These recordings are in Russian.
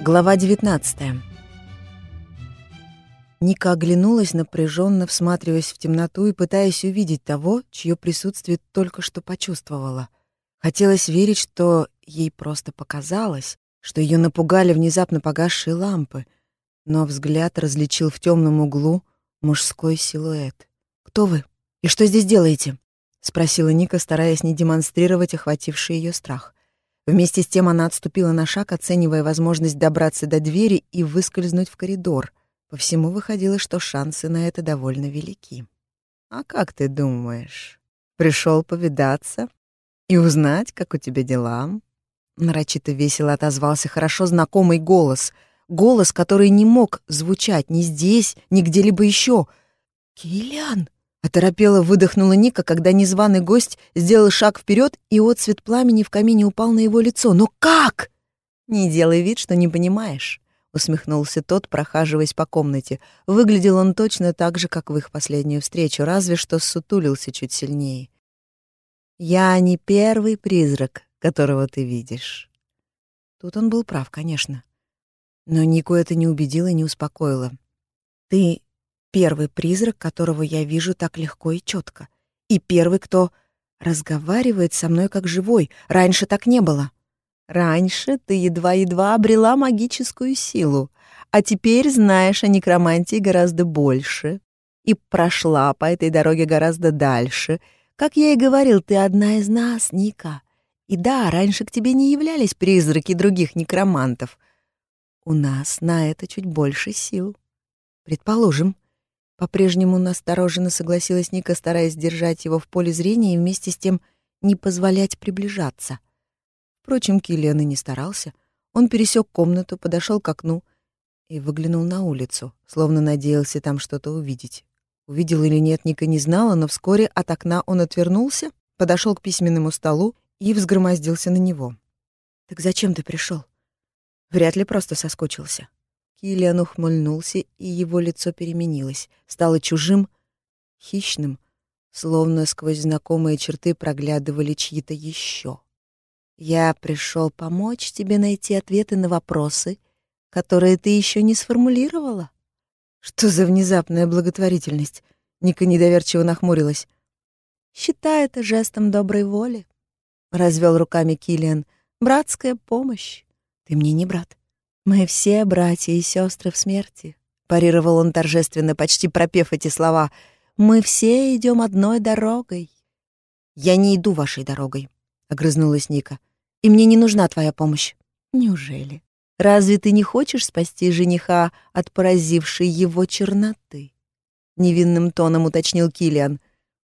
Глава 19 Ника оглянулась, напряженно всматриваясь в темноту и пытаясь увидеть того, чье присутствие только что почувствовала. Хотелось верить, что ей просто показалось, что ее напугали внезапно погасшие лампы, но взгляд различил в темном углу мужской силуэт. «Кто вы? И что здесь делаете?» — спросила Ника, стараясь не демонстрировать охвативший ее страх. Вместе с тем она отступила на шаг, оценивая возможность добраться до двери и выскользнуть в коридор. По всему выходило, что шансы на это довольно велики. «А как ты думаешь, пришел повидаться и узнать, как у тебя дела?» Нарочито весело отозвался хорошо знакомый голос. Голос, который не мог звучать ни здесь, ни где-либо еще. «Киллиан!» Оторопела выдохнула Ника, когда незваный гость сделал шаг вперед, и отцвет пламени в камине упал на его лицо. «Но как?» «Не делай вид, что не понимаешь», — усмехнулся тот, прохаживаясь по комнате. Выглядел он точно так же, как в их последнюю встречу, разве что сутулился чуть сильнее. «Я не первый призрак, которого ты видишь». Тут он был прав, конечно. Но Нику это не убедило и не успокоило. «Ты Первый призрак, которого я вижу так легко и четко. И первый, кто разговаривает со мной как живой. Раньше так не было. Раньше ты едва-едва обрела магическую силу, а теперь знаешь о некромантии гораздо больше и прошла по этой дороге гораздо дальше. Как я и говорил, ты одна из нас, Ника. И да, раньше к тебе не являлись призраки других некромантов. У нас на это чуть больше сил. Предположим, по-прежнему настороженно согласилась Ника, стараясь держать его в поле зрения и вместе с тем не позволять приближаться. Впрочем, Киллиан и не старался. Он пересек комнату, подошел к окну и выглянул на улицу, словно надеялся там что-то увидеть. Увидел или нет, Ника не знала, но вскоре от окна он отвернулся, подошел к письменному столу и взгромоздился на него. «Так зачем ты пришел? Вряд ли просто соскучился. Киллиан ухмыльнулся, и его лицо переменилось, стало чужим, хищным, словно сквозь знакомые черты проглядывали чьи-то еще. «Я пришел помочь тебе найти ответы на вопросы, которые ты еще не сформулировала». «Что за внезапная благотворительность?» Ника недоверчиво нахмурилась. «Считай это жестом доброй воли», — развел руками Киллиан. «Братская помощь. Ты мне не брат. «Мы все братья и сестры в смерти», — парировал он торжественно, почти пропев эти слова. «Мы все идем одной дорогой». «Я не иду вашей дорогой», — огрызнулась Ника. «И мне не нужна твоя помощь». «Неужели? Разве ты не хочешь спасти жениха от поразившей его черноты?» Невинным тоном уточнил Килиан.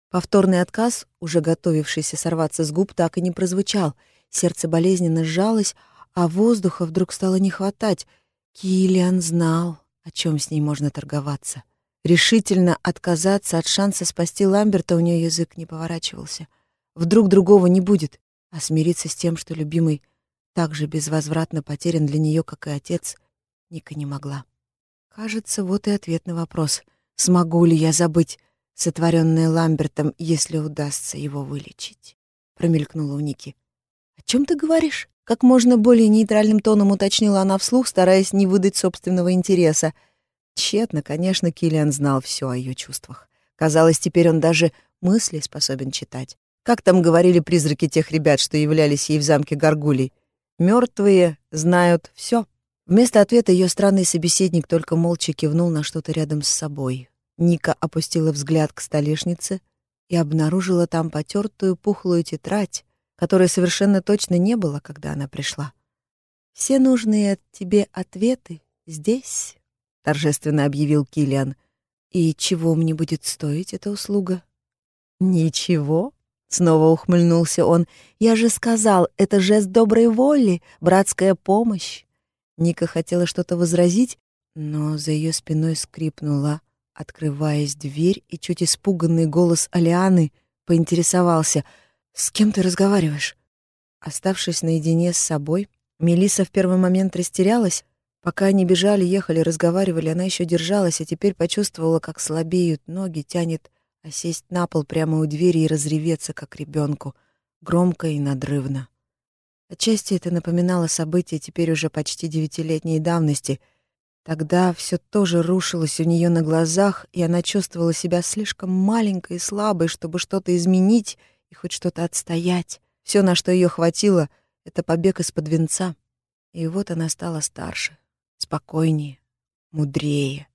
Повторный отказ, уже готовившийся сорваться с губ, так и не прозвучал. Сердце болезненно сжалось, а воздуха вдруг стало не хватать. Киллиан знал, о чем с ней можно торговаться. Решительно отказаться от шанса спасти Ламберта у нее язык не поворачивался. Вдруг другого не будет, а смириться с тем, что любимый так же безвозвратно потерян для нее, как и отец, Ника не могла. Кажется, вот и ответ на вопрос, смогу ли я забыть сотворенное Ламбертом, если удастся его вылечить. Промелькнула у Ники. «О чем ты говоришь?» Как можно более нейтральным тоном уточнила она вслух, стараясь не выдать собственного интереса. Тщетно, конечно, Киллиан знал все о ее чувствах. Казалось, теперь он даже мысли способен читать. Как там говорили призраки тех ребят, что являлись ей в замке Гаргулей? Мертвые знают все. Вместо ответа ее странный собеседник только молча кивнул на что-то рядом с собой. Ника опустила взгляд к столешнице и обнаружила там потертую пухлую тетрадь, которой совершенно точно не было, когда она пришла. «Все нужные тебе ответы здесь», — торжественно объявил Килиан. «И чего мне будет стоить эта услуга?» «Ничего», — снова ухмыльнулся он. «Я же сказал, это жест доброй воли, братская помощь». Ника хотела что-то возразить, но за ее спиной скрипнула, открываясь дверь, и чуть испуганный голос Алианы поинтересовался — «С кем ты разговариваешь?» Оставшись наедине с собой, Мелиса в первый момент растерялась. Пока они бежали, ехали, разговаривали, она еще держалась, а теперь почувствовала, как слабеют ноги, тянет осесть на пол прямо у двери и разреветься, как ребенку, громко и надрывно. Отчасти это напоминало события теперь уже почти девятилетней давности. Тогда все тоже рушилось у нее на глазах, и она чувствовала себя слишком маленькой и слабой, чтобы что-то изменить и хоть что-то отстоять. Все, на что ее хватило, — это побег из-под венца. И вот она стала старше, спокойнее, мудрее.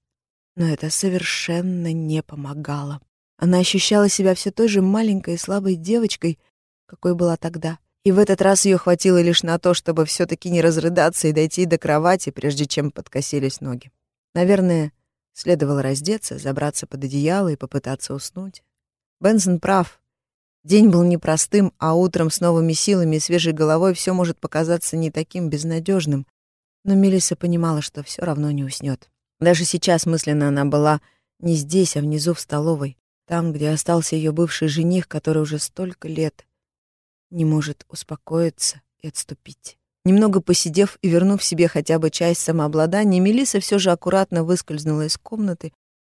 Но это совершенно не помогало. Она ощущала себя все той же маленькой и слабой девочкой, какой была тогда. И в этот раз ее хватило лишь на то, чтобы все таки не разрыдаться и дойти до кровати, прежде чем подкосились ноги. Наверное, следовало раздеться, забраться под одеяло и попытаться уснуть. Бенсон прав. День был непростым, а утром с новыми силами и свежей головой все может показаться не таким безнадежным. Но Мелисса понимала, что все равно не уснет. Даже сейчас мысленно она была не здесь, а внизу в столовой. Там, где остался ее бывший жених, который уже столько лет не может успокоиться и отступить. Немного посидев и вернув себе хотя бы часть самообладания, Мелиса все же аккуратно выскользнула из комнаты,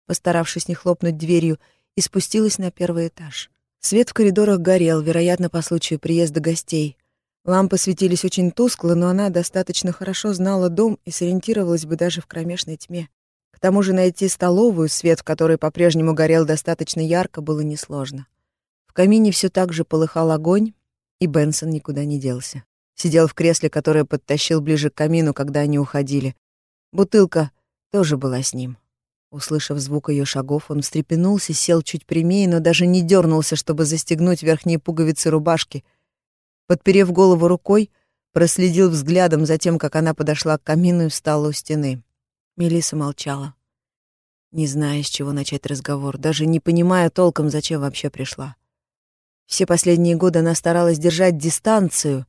постаравшись не хлопнуть дверью, и спустилась на первый этаж. Свет в коридорах горел, вероятно, по случаю приезда гостей. Лампы светились очень тускло, но она достаточно хорошо знала дом и сориентировалась бы даже в кромешной тьме. К тому же найти столовую, свет в которой по-прежнему горел достаточно ярко, было несложно. В камине все так же полыхал огонь, и Бенсон никуда не делся. Сидел в кресле, которое подтащил ближе к камину, когда они уходили. Бутылка тоже была с ним. Услышав звук ее шагов, он встрепенулся, сел чуть прямее, но даже не дернулся, чтобы застегнуть верхние пуговицы рубашки. Подперев голову рукой, проследил взглядом за тем, как она подошла к камину и встала у стены. Мелиса молчала, не зная, с чего начать разговор, даже не понимая толком, зачем вообще пришла. Все последние годы она старалась держать дистанцию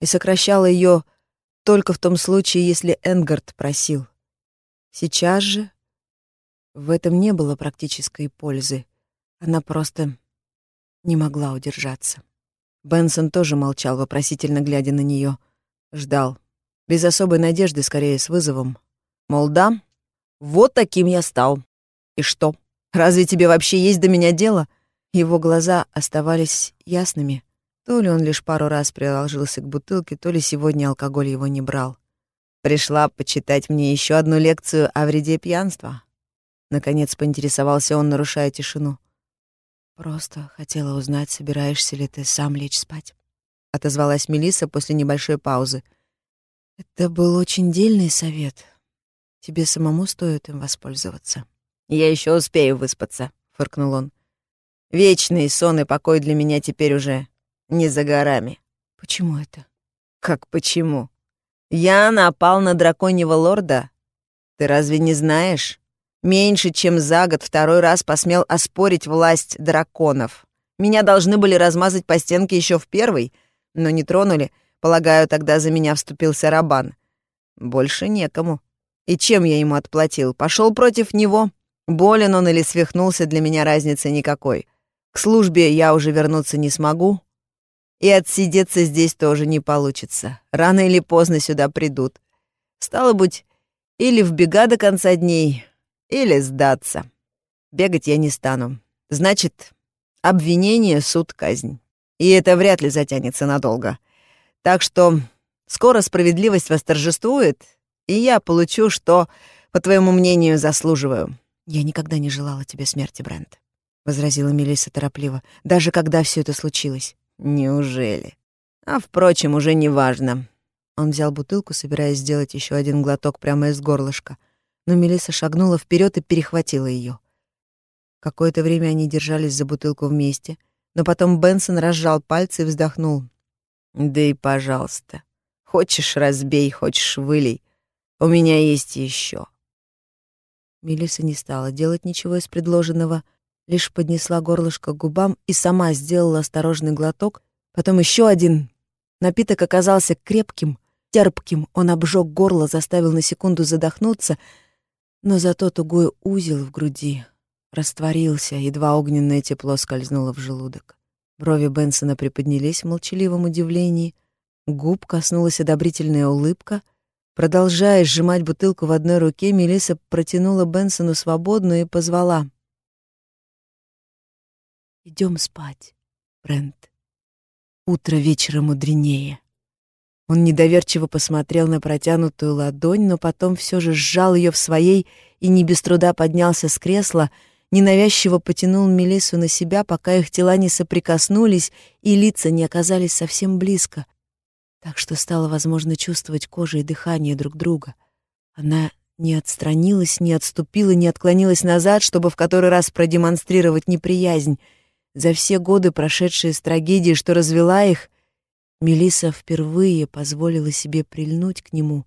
и сокращала ее только в том случае, если Энгард просил. Сейчас же в этом не было практической пользы. Она просто не могла удержаться. Бенсон тоже молчал, вопросительно глядя на нее, Ждал. Без особой надежды, скорее с вызовом. Мол, да, вот таким я стал. И что? Разве тебе вообще есть до меня дело? Его глаза оставались ясными. То ли он лишь пару раз приложился к бутылке, то ли сегодня алкоголь его не брал. Пришла почитать мне еще одну лекцию о вреде пьянства. Наконец поинтересовался он, нарушая тишину. Просто хотела узнать, собираешься ли ты сам лечь спать. Отозвалась Мелиса после небольшой паузы. Это был очень дельный совет, Тебе самому стоит им воспользоваться. Я еще успею выспаться, фыркнул он. Вечный сон и покой для меня теперь уже не за горами. Почему это? Как почему? Я напал на драконьего лорда. Ты разве не знаешь? Меньше чем за год второй раз посмел оспорить власть драконов. Меня должны были размазать по стенке еще в первый, но не тронули. Полагаю, тогда за меня вступился Рабан. Больше некому. И чем я ему отплатил? Пошел против него? Болен он или свихнулся, для меня разницы никакой. К службе я уже вернуться не смогу. И отсидеться здесь тоже не получится. Рано или поздно сюда придут. Стало быть, или в бега до конца дней, или сдаться. Бегать я не стану. Значит, обвинение, суд, казнь. И это вряд ли затянется надолго. Так что скоро справедливость восторжествует, и я получу, что, по твоему мнению, заслуживаю». «Я никогда не желала тебе смерти, Брент», — возразила Мелисса торопливо, «даже когда все это случилось». «Неужели? А, впрочем, уже не важно». Он взял бутылку, собираясь сделать еще один глоток прямо из горлышка, но Мелисса шагнула вперед и перехватила ее. Какое-то время они держались за бутылку вместе, но потом Бенсон разжал пальцы и вздохнул. «Да и пожалуйста. Хочешь — разбей, хочешь — вылей. У меня есть еще. Мелиса не стала делать ничего из предложенного, лишь поднесла горлышко к губам и сама сделала осторожный глоток, потом еще один. Напиток оказался крепким, терпким, он обжег горло, заставил на секунду задохнуться, но зато тугой узел в груди растворился, едва огненное тепло скользнуло в желудок. Брови Бенсона приподнялись в молчаливом удивлении, губ коснулась одобрительная улыбка — Продолжая сжимать бутылку в одной руке, Мелиса протянула Бенсону свободную и позвала. «Идем спать, Брент. Утро вечера мудренее». Он недоверчиво посмотрел на протянутую ладонь, но потом все же сжал ее в своей и не без труда поднялся с кресла, ненавязчиво потянул Мелиссу на себя, пока их тела не соприкоснулись и лица не оказались совсем близко, так что стало возможно чувствовать кожей и дыхание друг друга. Она не отстранилась, не отступила, не отклонилась назад, чтобы в который раз продемонстрировать неприязнь. За все годы, прошедшие с трагедией, что развела их, Мелиса впервые позволила себе прильнуть к нему,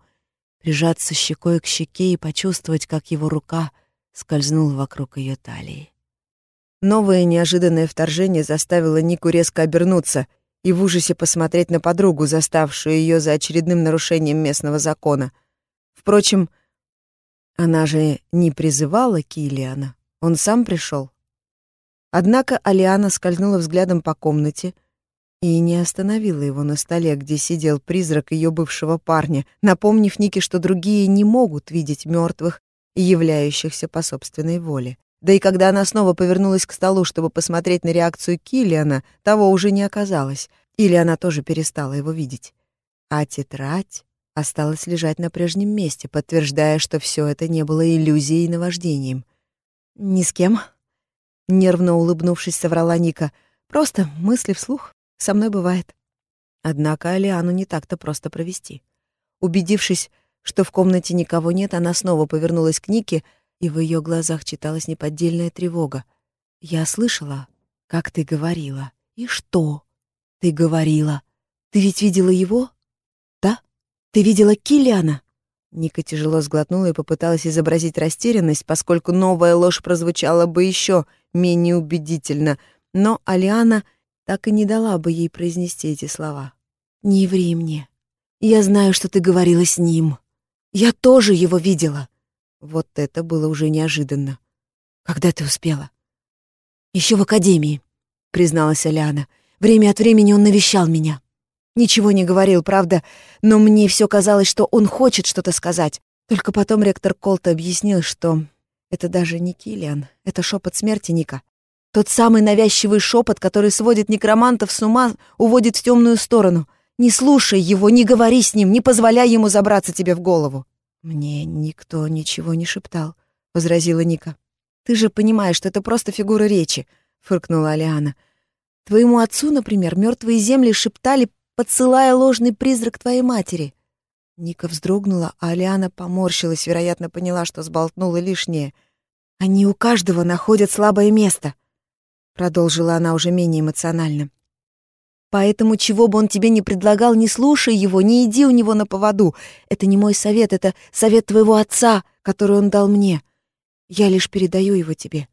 прижаться щекой к щеке и почувствовать, как его рука скользнула вокруг ее талии. Новое неожиданное вторжение заставило Нику резко обернуться и в ужасе посмотреть на подругу, заставшую ее за очередным нарушением местного закона. Впрочем, она же не призывала Килиана, он сам пришел. Однако Алиана скользнула взглядом по комнате и не остановила его на столе, где сидел призрак ее бывшего парня, напомнив Нике, что другие не могут видеть мертвых являющихся по собственной воле. Да и когда она снова повернулась к столу, чтобы посмотреть на реакцию Килиана, того уже не оказалось, или она тоже перестала его видеть. А тетрадь осталась лежать на прежнем месте, подтверждая, что все это не было иллюзией и наваждением. «Ни с кем», — нервно улыбнувшись, соврала Ника. «Просто мысли вслух. Со мной бывает». Однако Алиану не так-то просто провести. Убедившись, что в комнате никого нет, она снова повернулась к Нике, и в ее глазах читалась неподдельная тревога. «Я слышала, как ты говорила. И что? Ты говорила. Ты ведь видела его? Да?» «Ты видела Киллиана?» Ника тяжело сглотнула и попыталась изобразить растерянность, поскольку новая ложь прозвучала бы еще менее убедительно, но Алиана так и не дала бы ей произнести эти слова. «Не ври мне. Я знаю, что ты говорила с ним. Я тоже его видела». Вот это было уже неожиданно. «Когда ты успела?» «Еще в академии», — призналась Алиана. «Время от времени он навещал меня». Ничего не говорил, правда, но мне все казалось, что он хочет что-то сказать. Только потом ректор Колт объяснил, что это даже не Киллиан, это шепот смерти Ника. Тот самый навязчивый шепот, который сводит некромантов с ума, уводит в темную сторону. Не слушай его, не говори с ним, не позволяй ему забраться тебе в голову. Мне никто ничего не шептал, возразила Ника. Ты же понимаешь, что это просто фигура речи, фыркнула Алиана. Твоему отцу, например, мертвые земли шептали подсылая ложный призрак твоей матери». Ника вздрогнула, а Алиана поморщилась, вероятно, поняла, что сболтнула лишнее. «Они у каждого находят слабое место», — продолжила она уже менее эмоционально. «Поэтому, чего бы он тебе ни предлагал, не слушай его, не иди у него на поводу. Это не мой совет, это совет твоего отца, который он дал мне. Я лишь передаю его тебе.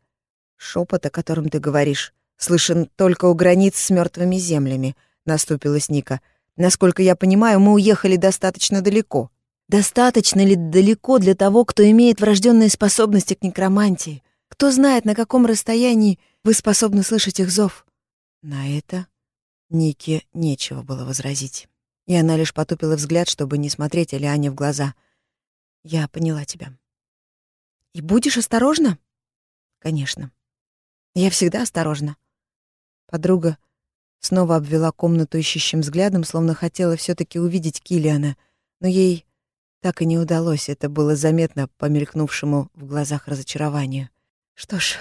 Шепот, о котором ты говоришь, слышен только у границ с мертвыми землями —— наступилась Ника. «Насколько я понимаю, мы уехали достаточно далеко». «Достаточно ли далеко для того, кто имеет врожденные способности к некромантии? Кто знает, на каком расстоянии вы способны слышать их зов?» На это Нике нечего было возразить. И она лишь потупила взгляд, чтобы не смотреть Элиане в глаза. «Я поняла тебя». «И будешь осторожна?» «Конечно. Я всегда осторожна». Подруга Снова обвела комнату ищущим взглядом, словно хотела все таки увидеть Килиана, но ей так и не удалось, это было заметно по мелькнувшему в глазах разочарованию. «Что ж,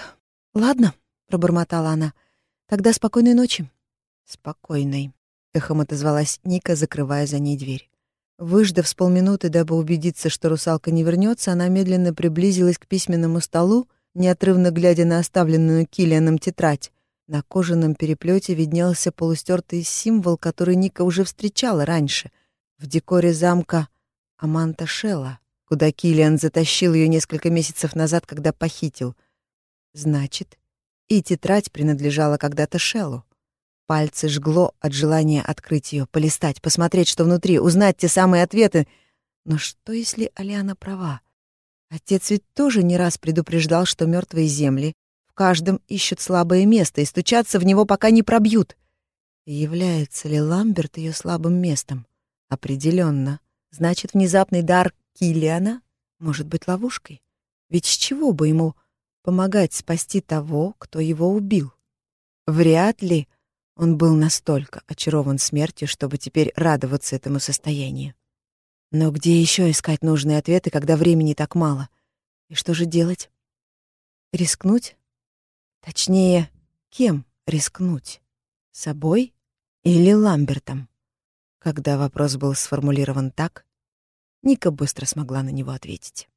ладно», — пробормотала она, — «тогда спокойной ночи». «Спокойной», — эхом отозвалась Ника, закрывая за ней дверь. Выждав с полминуты, дабы убедиться, что русалка не вернется, она медленно приблизилась к письменному столу, неотрывно глядя на оставленную Килианом тетрадь, на кожаном переплете виднелся полустертый символ, который Ника уже встречала раньше, в декоре замка Аманта Шелла, куда Килиан затащил ее несколько месяцев назад, когда похитил. Значит, и тетрадь принадлежала когда-то Шеллу. Пальцы жгло от желания открыть ее, полистать, посмотреть, что внутри, узнать те самые ответы. Но что, если Алиана права? Отец ведь тоже не раз предупреждал, что мертвые земли каждом ищут слабое место и стучаться в него пока не пробьют. Является ли Ламберт ее слабым местом? Определенно. Значит, внезапный дар Килиана может быть ловушкой. Ведь с чего бы ему помогать спасти того, кто его убил? Вряд ли Он был настолько очарован смертью, чтобы теперь радоваться этому состоянию. Но где еще искать нужные ответы, когда времени так мало? И что же делать? Рискнуть? Точнее, кем рискнуть? Собой или Ламбертом? Когда вопрос был сформулирован так, Ника быстро смогла на него ответить.